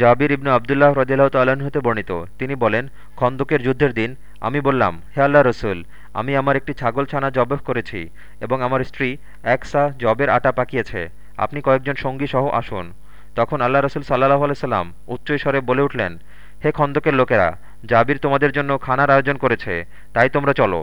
জাবির ইবনু আবদুল্লাহ রদিল্লাহ তাল্লাহ্ন হতে বর্ণিত। তিনি বলেন, খন্দকের যুদ্ধের দিন আমি বললাম, হে আল্লাহ রসুল, আমি আমার একটি ছাগল ছানা জবহ করেছি এবং আমার স্ত্রী একসা জবের আটা পাকিয়েছে। আপনি কয়েকজন সঙ্গী সহ আসুন। তখন আল্লাহ রসুল সাল্লাহ আলাইসাল্লাম উচ্চস্বরে বলে উঠলেন, হে খন্দকের লোকেরা, জাবির তোমাদের জন্য খানার আয়োজন করেছে, তাই তোমরা চলো।